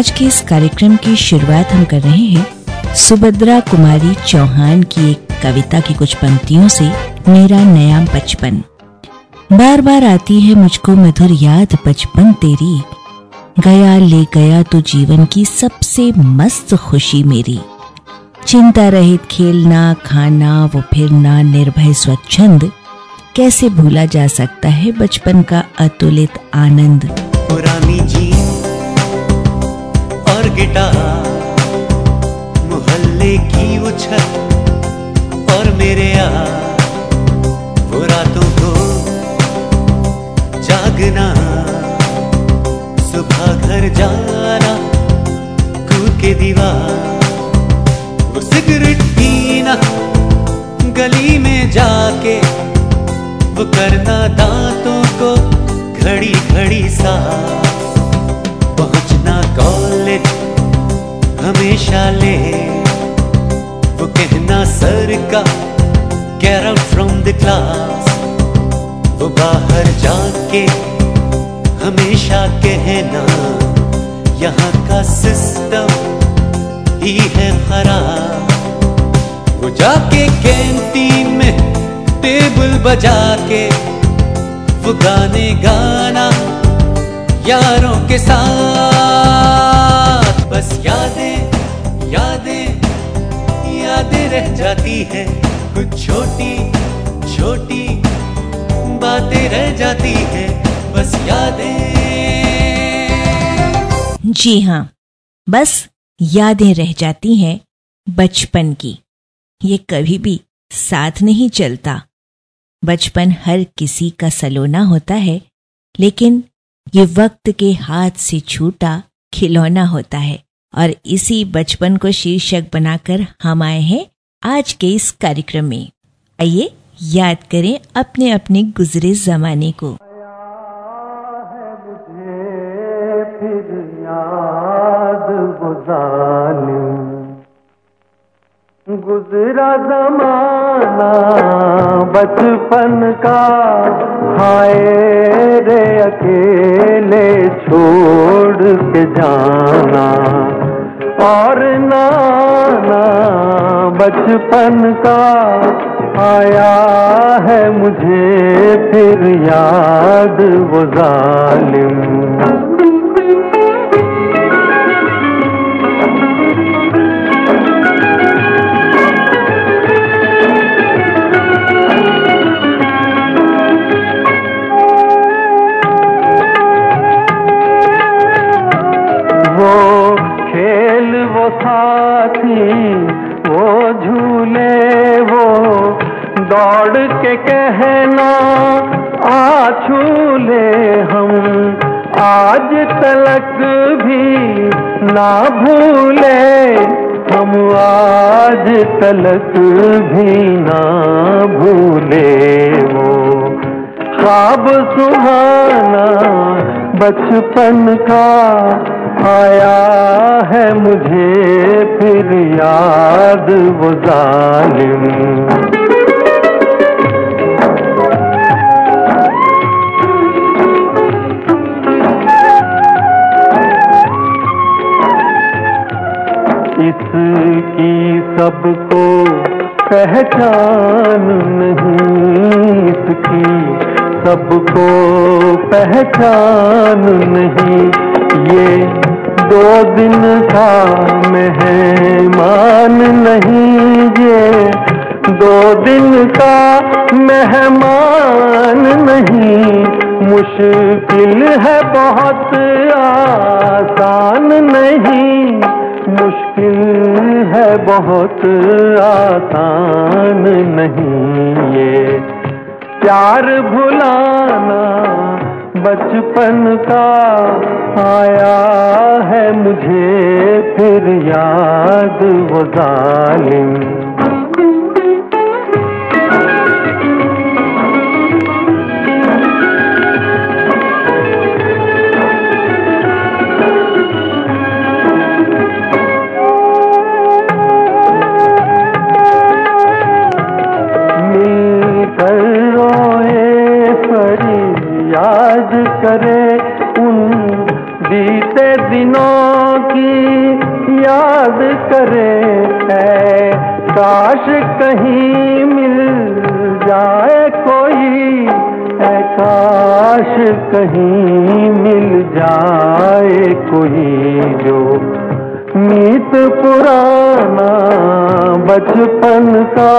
आज के इस कार्यक्रम की शुरुआत हम कर रहे हैं सुभद्रा कुमारी चौहान की एक कविता की कुछ पंक्तियों से मेरा नया बचपन। बार बार आती है मुझको मधुर याद बचपन तेरी। गया ले गया तो जीवन की सबसे मस्त खुशी मेरी। चिंता रहित खेलना, खाना, वो फिरना, निर्भय स्वच्छंद। कैसे भूला जा सकता है बचपन का अतुलित आनंद? पुरानी जी गिटार, मोहल्ले की छत और मेरे यार वो रातों को जागना, सुबह घर जाना कूद के दीवार। सिगरेट पीना, गली में जाके। वो करना दांतों को घड़ी घड़ी सा पहुँचना कॉलेज हमेशा ले। वो कहना, सर का out from the class. वो बाहर जाके हमेशा कहना, यहाँ का सिस्टम ही है खराब. वो जाके कैंटीन में टेबल बजा के, वो गाने गाना यारों के साथ। बस यादें रह जाती है। कुछ छोटी छोटी बातें रह जाती है। बस यादें। जी हाँ बस यादें रह जाती हैं बचपन की। ये कभी भी साथ नहीं चलता। बचपन हर किसी का सलोना होता है, लेकिन ये वक्त के हाथ से छूटा खिलौना होता है। और इसी बचपन को शीर्षक बनाकर हम आए हैं आज के इस कार्यक्रम में। आइए याद करें अपने अपने गुजरे जमाने को। गुजरा जमाना बचपन का, हाय रे अकेले छोड़ के जाना। और नाना बचपन का आया है मुझे फिर याद वो जालिम। साथी वो झूले, वो दौड़ के कहना आ छूले हम, आज तलक भी ना भूले, हम आज तलक भी ना भूले वो। ख्वाब सुहाना बचपन का आया है मुझे फिर याद वो जालिम। इसकी सबको पहचान नहीं इसकी। सबको पहचान नहीं। ये दो दिन का मेहमान नहीं ये। दो दिन का मेहमान नहीं। मुश्किल है बहुत, आसान नहीं। मुश्किल है बहुत, आसान नहीं ये। प्यार भुलाना बचपन का आया है मुझे फिर याद वो जालिम। करे उन बीते दिनों की याद करे है काश कहीं मिल जाए कोई है काश कहीं मिल जाए कोई जो मीत पुराना बचपन का।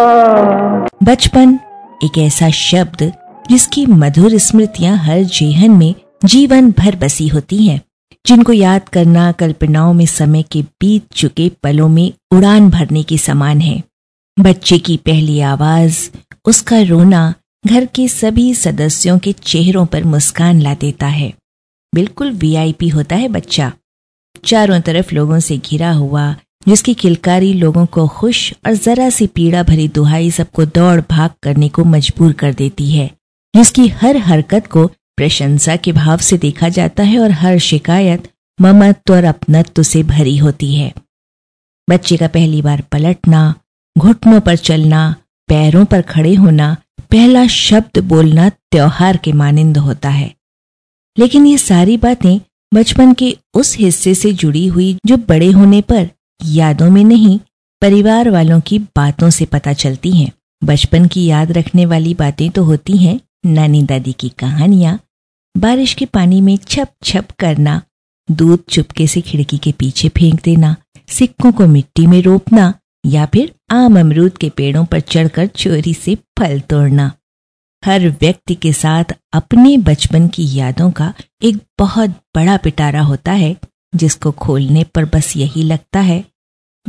बचपन एक ऐसा शब्द जिसकी मधुर स्मृतियाँ हर जेहन में जीवन भर बसी होती हैं, जिनको याद करना कल्पनाओं में समय के बीत चुके पलों में उड़ान भरने के समान है। बच्चे की पहली आवाज़, उसका रोना घर के सभी सदस्यों के चेहरों पर मुस्कान ला देता है। बिल्कुल वीआईपी होता है बच्चा। चारों तरफ़ लोगों से घिरा हुआ, जिसकी किलकारी लोगों को खुश और जरा सी पीड़ा भरी दुहाई सबको दौड़ भाग करने को मजबूर कर देती है। जिसकी हर हरकत को प्रशंसा के भाव से देखा जाता है और हर शिकायत ममत्व और अपनत्व से भरी होती है। बच्चे का पहली बार पलटना, घुटनों पर चलना, पैरों पर खड़े होना, पहला शब्द बोलना त्योहार के मानिंद होता है। लेकिन ये सारी बातें बचपन के उस हिस्से से जुड़ी हुई जो बड़े होने पर यादों में नहीं, परिवार वालों की बातों से पता चलती हैं। बचपन की याद रखने वाली बातें तो होती हैं नानी दादी की कहानियाँ, बारिश के पानी में छप छप करना, दूध चुपके से खिड़की के पीछे फेंक देना, सिक्कों को मिट्टी में रोपना, या फिर आम अमरूद के पेड़ों पर चढ़कर चोरी से फल तोड़ना। हर व्यक्ति के साथ अपने बचपन की यादों का एक बहुत बड़ा पिटारा होता है, जिसको खोलने पर बस यही लगता है,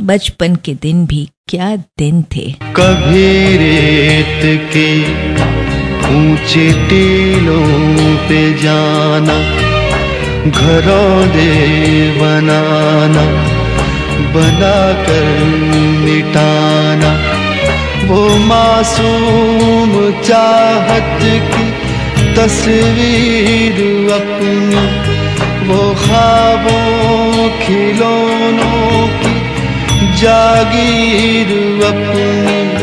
बचपन के दिन भी क्या दिन थे। कभी रेत के ऊँचे टीलों पे जाना, घरों दे बनाना बना कर मिटाना वो मासूम चाहत की तस्वीर अपनी, वो ख्वाबों खिलौनों की जागीर अपनी।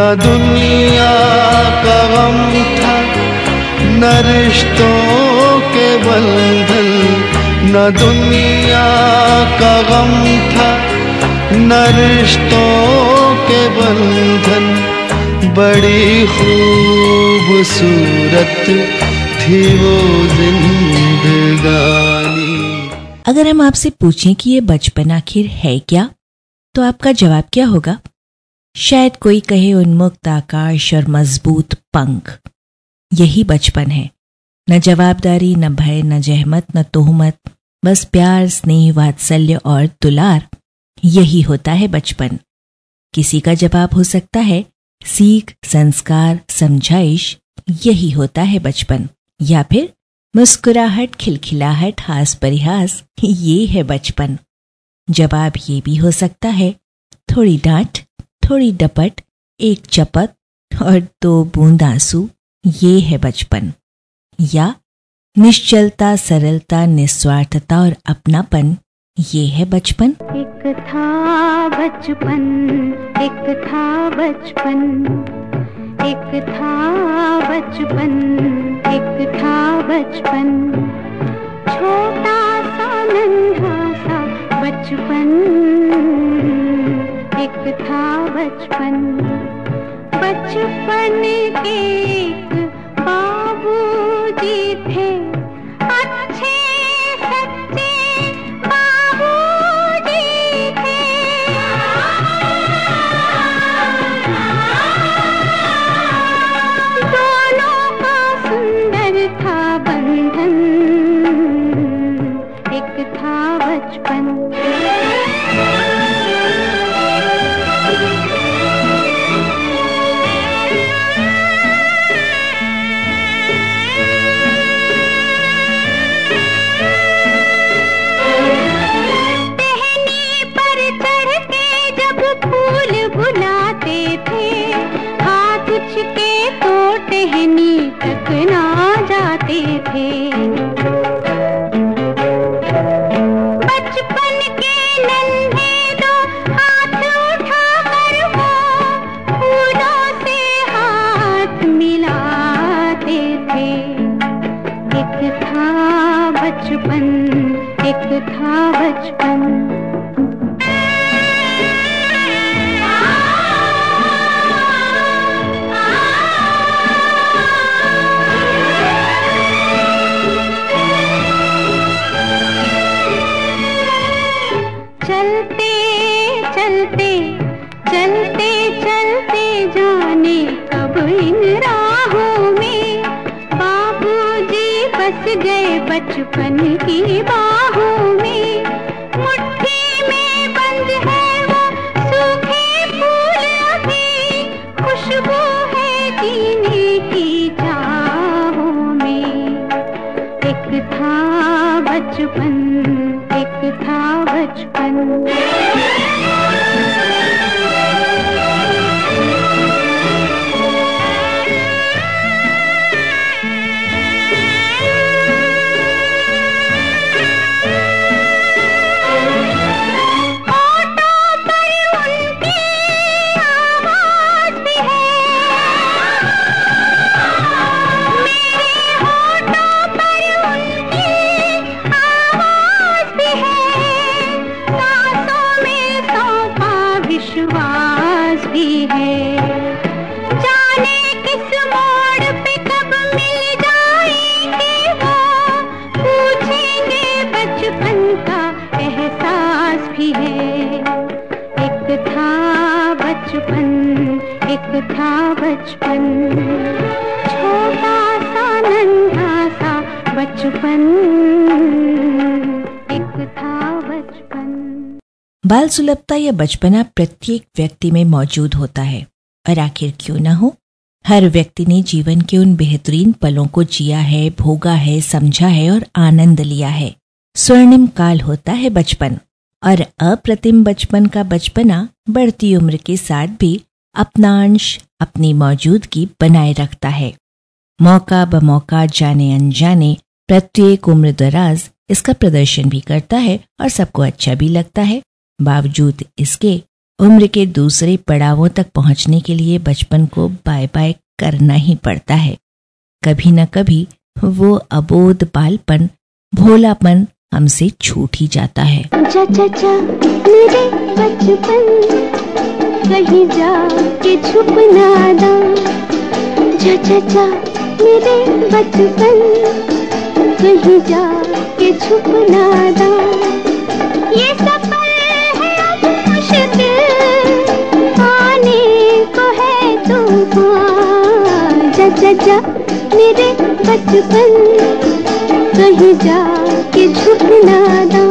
न दुनिया का गम था, न रिश्तों के बंधन, न दुनिया का गम था, न रिश्तों के बंधन। बड़ी खूबसूरत थी वो जिंदगानी। अगर हम आपसे पूछें कि ये बचपन आखिर है क्या तो आपका जवाब क्या होगा? शायद कोई कहे उन्मुक्त आकाश और मज़बूत पंख। यही बचपन है। न जवाबदारी, न भय, न जहमत, न तोहमत, बस प्यार, स्नेह, वात्सल्य और दुलार। यही होता है बचपन। किसी का जवाब हो सकता है, सीख, संस्कार, समझाइश, यही होता है बचपन। या फिर, मुस्कुराहट, खिलखिलाहट, हास परिहास, ये है बचपन। जवाब ये भी हो सकता है, थोड़ी डांट थोड़ी डपट, एक चपत और दो बूंद आँसू, ये है बचपन। या, निश्चलता, सरलता, निस्वार्थता और अपनापन, ये है बचपन। एक था बचपन, एक था बचपन, एक था बचपन, एक था बचपन। छोटा सा, नन्हा सा बचपन। एक था बचपन। बचपन के एक बाबूजी थे। अच्छे बचपन एक था बचपन। बचपन की बाहों में मुट्ठी में बंद है वो सूखे फूल अभी खुशबू है जीने की चाहों में। एक था बचपन, एक था बचपन। भी है। एक था बचपन, एक था बचपन। छोटा सा, नन्हा सा बचपन। एक था बचपन। बाल सुलभता या बचपना प्रत्येक व्यक्ति में मौजूद होता है, और आखिर क्यों ना हो? हर व्यक्ति ने जीवन के उन बेहतरीन पलों को जिया है, भोगा है, समझा है और आनंद लिया है। स्वर्णिम काल होता है बचपन। और अप्रतिम बचपन का बचपना बढ़ती उम्र के साथ भी अपना अंश, अपनी मौजूदगी बनाए रखता है। मौका ब मौका, जाने अनजाने, प्रत्येक उम्र दराज इसका प्रदर्शन भी करता है और सबको अच्छा भी लगता है। बावजूद इसके, उम्र के दूसरे पड़ावों तक पहुँचने के लिए बचपन को बाय बाय करना ही पड़ता है। कभी न कभी वो अबोध बालपन, भोलापन हमसे छूट ही जाता है। जा जा जा मेरे बचपन, कहीं जा के छुप ना दा। जा जा जा मेरे बचपन, कहीं जा के छुप ना दा। ये सफ़र है अब मुश्किल आने को है तूफ़ान। जा जा जा मेरे बचपन कहीं जा के छुप ना दा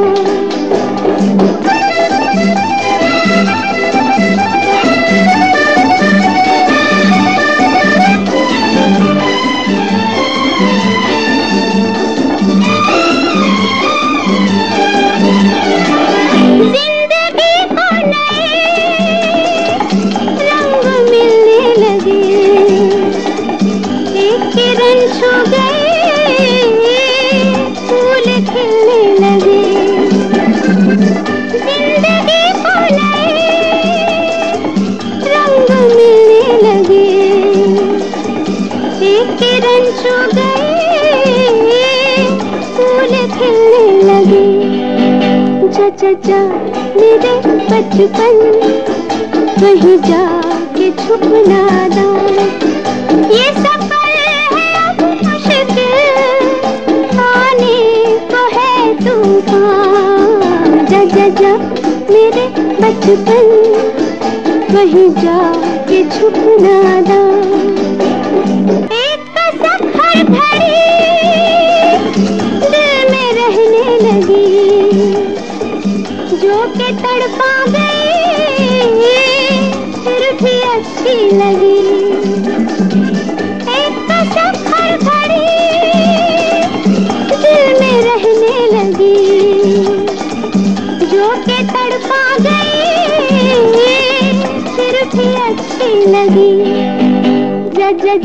बचपन कहीं जा के छुप ना दा ये सफ़र है अब मुश्किल, आने को है तूफ़ान। जा जा जा, मेरे बचपन कहीं जा के छुप ना दा एक कसक हर घड़ी दिल में रहने लगी, जो के तड़पा गई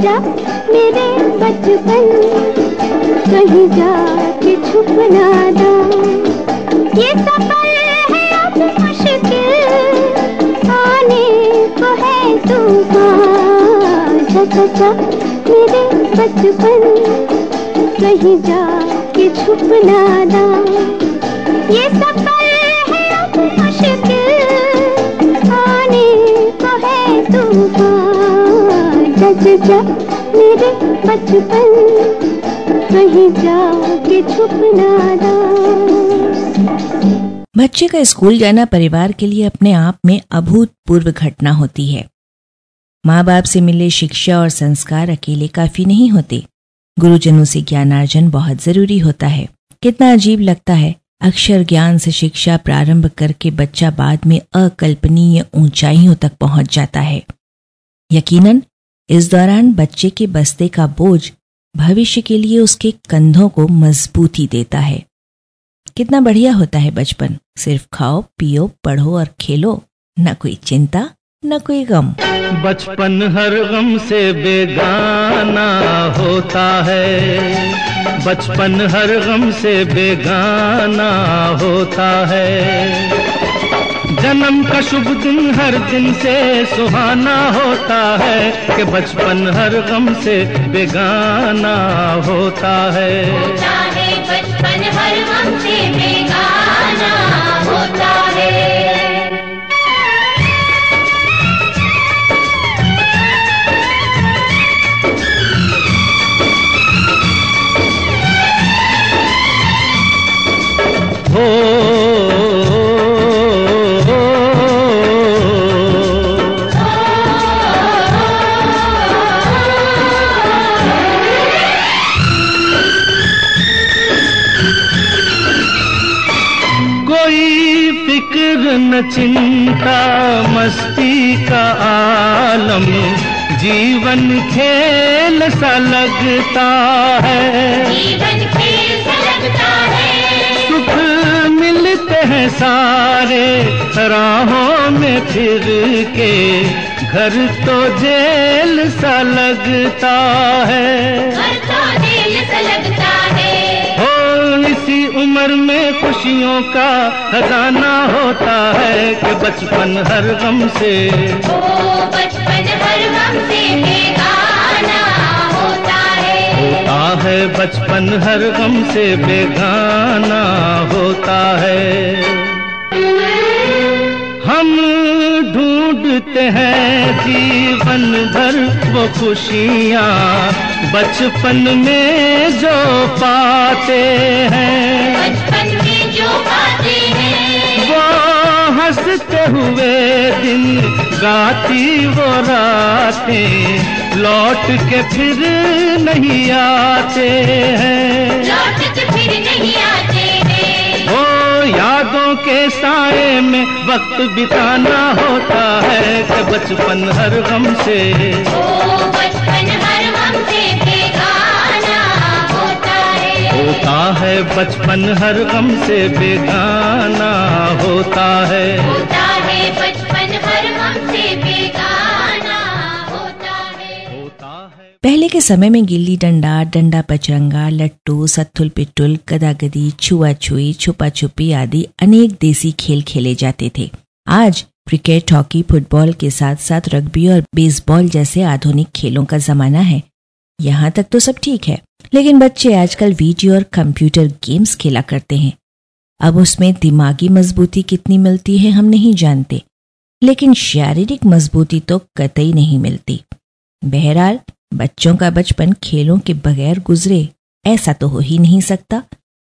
जो मेरे बचपन कहीं जा के छुप ना दा ये सफ़र जा मेरे बचपन। कहीं ना ये सफ़र है अब मुश्किल। आने को है जज जा मेरे बचपन। कहीं ना बच्चे का स्कूल जाना परिवार के लिए अपने आप में अभूतपूर्व घटना होती है। माँ बाप से मिले शिक्षा और संस्कार अकेले काफ़ी नहीं होते। गुरुजनों से ज्ञानार्जन बहुत ज़रूरी होता है। कितना अजीब लगता है, अक्षर ज्ञान से शिक्षा प्रारंभ करके बच्चा बाद में अकल्पनीय ऊंचाइयों तक पहुँच जाता है। यकीनन, इस दौरान बच्चे के बस्ते का बोझ भविष्य के लिए उसके कंधों को मजबूती देता है। कितना बढ़िया होता है बचपन। सिर्फ़ खाओ, पियो, पढ़ो और खेलो, न कोई चिंता। न कोई गम। बचपन हर गम से बेगाना होता है। बचपन हर गम से बेगाना होता है। जन्म का शुभ दिन हर दिन से सुहाना होता है कि बचपन हर गम से बेगाना होता है। चाहे बचपन हर गम से बेगाना आलम जीवन खेल सा लगता है। जीवन खेल सा लगता है। सुख मिलते हैं सारे राहों में फिर के। घर तो जेल सा लगता है। घर तो दिल सा लगता है। हो इसी उम्र में खुशियों का खजाना होता है कि बचपन हर गम से। ओ है। होता है बचपन हर गम से बेगाना होता है। हम ढूंढते हैं जीवन भर वो खुशियाँ बचपन में जो पाते हैं। बचपन हँसते हुए दिन गाती वो रातें लौट के फिर नहीं आते हैं। लौट के फिर नहीं आते हैं। ओ यादों के साए में वक्त बिताना होता है कि बचपन हर गम से। ओ है बचपन हर गम से बेगाना होता है। होता है बचपन हर गम से बेगाना होता है। होता है। पहले के समय में गिल्ली डंडा डंडा पचरंगा लट्टू सत्थुल पिट्टुल गदागदी छुआ छुई छुपा छुपी आदि अनेक देसी खेल खेले जाते थे। आज क्रिकेट हॉकी फुटबॉल के साथ साथ रग्बी और बेसबॉल जैसे आधुनिक खेलों का जमाना है। यहाँ तक तो सब ठीक है। लेकिन बच्चे आजकल वीडियो और कंप्यूटर गेम्स खेला करते हैं। अब उसमें दिमागी मजबूती कितनी मिलती है हम नहीं जानते, लेकिन शारीरिक मजबूती तो कतई नहीं मिलती। बहरहाल, बच्चों का बचपन खेलों के बगैर गुजरे, ऐसा तो हो ही नहीं सकता,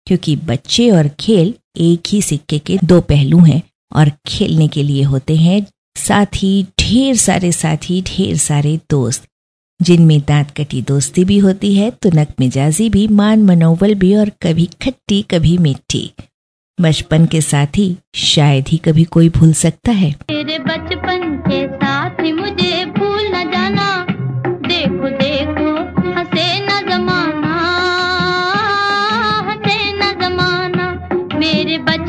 क्योंकि बच्चे और खेल एक ही सिक्के के दो पहलू हैं और खेलने के लिए होते हैं साथी ढेर सारे साथी, ढेर सारे दोस्त। जिनमें दांत कटी दोस्ती भी होती है तो नक मिजाजी भी, मान मनोबल भी और कभी खट्टी, कभी मीठी। बचपन के साथी शायद ही कभी कोई भूल सकता है। तेरे बचपन के साथ ही मुझे भूल न जाना। देखो देखो, हंसे न जमाना, हंसे न जमाना। मेरे बचपन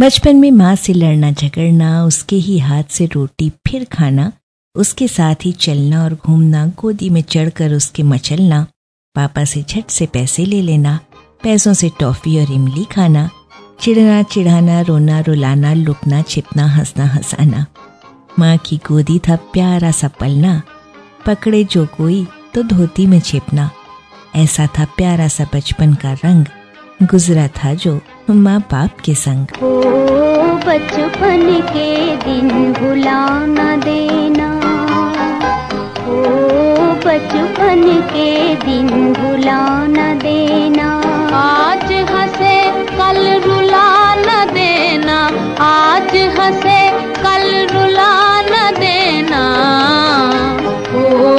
बचपन में माँ से लड़ना झगड़ना, उसके ही हाथ से रोटी, फिर खाना, उसके साथ ही चलना और घूमना, गोदी में चढ़कर उसके मचलना, पापा से झट से पैसे ले लेना, पैसों से टॉफी और इमली खाना, चिढ़ना चिढ़ाना, रोना रुलाना लुकना छिपना, हंसना हंसाना। माँ की गोदी था प्यारा सा पलना, पकड़े जो कोई तो धोती में छिपना। ऐसा था प्यारा सा बचपन का रंग गुजरा था जो माँ बाप के संग। ओ बचपन के दिन भुला न देना। ओ बचपन के दिन भुला न देना। आज हंसे, कल रुला न देना। आज हंसे, कल रुला न देना। ओ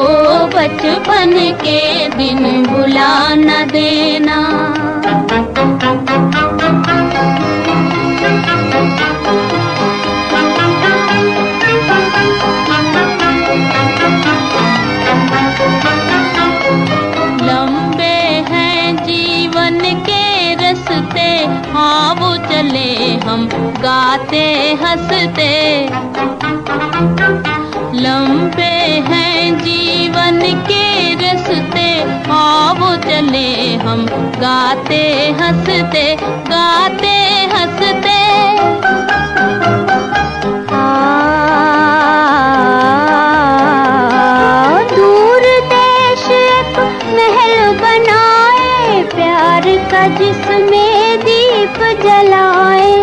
बचपन के दिन भुला न देना। गाते हँसते। लंबे हैं जीवन के रस्ते वो चले हम, गाते हँसते गाते हँसते। दूर देश एक महल बनाए, प्यार का जिसमें दीप जलाए।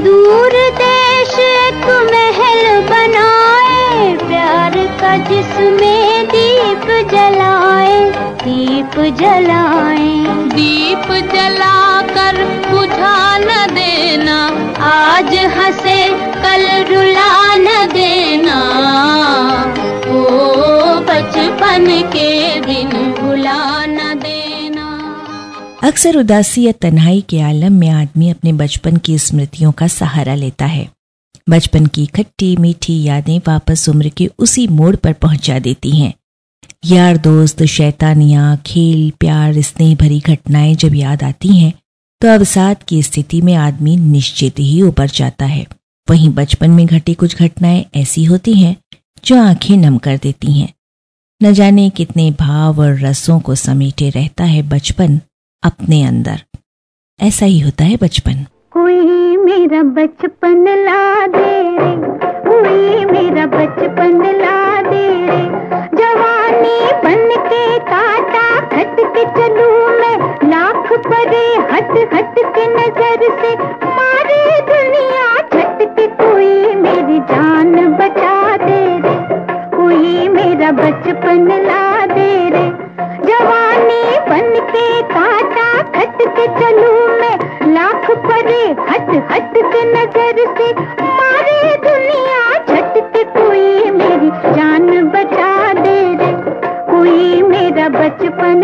दूर देश एक महल बनाए, प्यार का जिसमें जलाए दीप जलाए। दीप जलाकर बुझा न देना आज हंसे कल रुला न देना। ओ बचपन के दिन भुला न देना। अक्सर उदासी या तन्हाई के आलम में आदमी अपने बचपन की स्मृतियों का सहारा लेता है। बचपन की खट्टी मीठी यादें वापस उम्र के उसी मोड़ पर पहुँचा देती हैं। यार दोस्त, शैतानियाँ, खेल, प्यार स्नेह भरी घटनाएँ जब याद आती हैं तो अवसाद की स्थिति में आदमी निश्चित ही उबर जाता है। वहीं बचपन में घटी कुछ घटनाएँ ऐसी होती हैं, जो आँखें नम कर देती हैं। न जाने कितने भाव और रसों को समेटे रहता है बचपन अपने अंदर। ऐसा ही होता है बचपन। कोई मेरा बचपन ला दे रे, कोई मेरा बचपन ला दे रे। जवानी बन के काटा खट के चलू मैं। लाख परे हट हट के नज़र से। मारे दुनिया छट के कोई मेरी जान बचा दे रे। कोई मेरा बचपन ला दे रे। जवानी बन के काटा खट के चलू मैं। लाख परे हट हट के नज़र से। मारे दुनिया छट के कोई मेरी जान बचा बचपन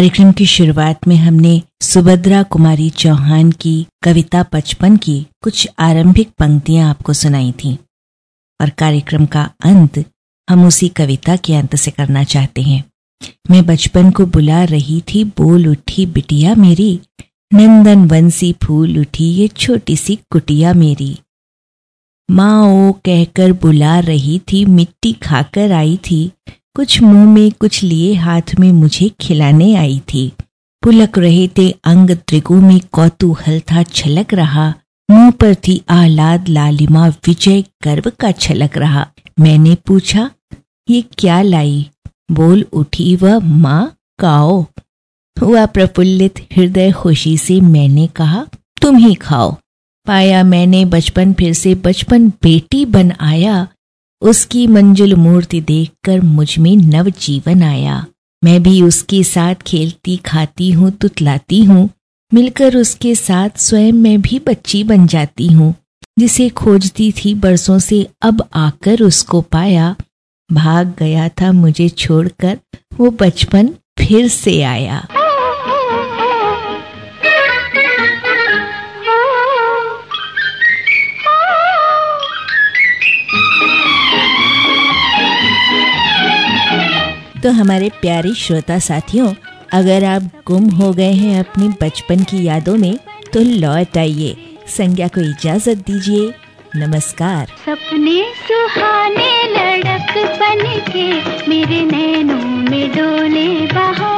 कार्यक्रम की शुरुआत में हमने सुभद्रा कुमारी चौहान की कविता बचपन की कुछ आरंभिक पंक्तियाँ आपको सुनाई थीं। और कार्यक्रम का अंत हम उसी कविता के अंत से करना चाहते हैं। मैं बचपन को बुला रही थी, बोल उठी, बिटिया मेरी। नंदन वंसी फूल उठी, ये छोटी सी कुटिया मेरी। माँ ओ कहकर बुला रही थी, मिट्टी खाकर आई थी। कुछ मुँह में, कुछ लिए हाथ में मुझे खिलाने आई थी। पुलक रहे थे अंग त्रिगु में कौतूहल था, छलक रहा। मुँह पर थी आह्लाद लालिमा, विजय गर्व का छलक रहा। मैंने पूछा, ये क्या लाई? बोल उठी वह, माँ, काओ। हुआ प्रफुल्लित हृदय खुशी से मैंने कहा, तुम ही खाओ। पाया मैंने बचपन फिर से, बचपन बेटी बन आया। उसकी मंजुल मूर्ति देखकर मुझमें नव जीवन आया। मैं भी उसके साथ खेलती, खाती हूँ, तुतलाती हूँ। मिलकर उसके साथ स्वयं मैं भी बच्ची बन जाती हूँ। जिसे खोजती थी बरसों से अब आकर उसको पाया। भाग गया था मुझे छोड़कर, वो बचपन फिर से आया। तो हमारे प्यारे श्रोता साथियों, अगर आप गुम हो गए हैं अपनी बचपन की यादों में तो लौट आइए, संज्ञा को इजाज़त दीजिए। नमस्कार। सपने सुहाने लड़क बन के मेरे नैनों में डोले बहा